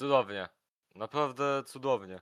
Cudownie. Naprawdę cudownie.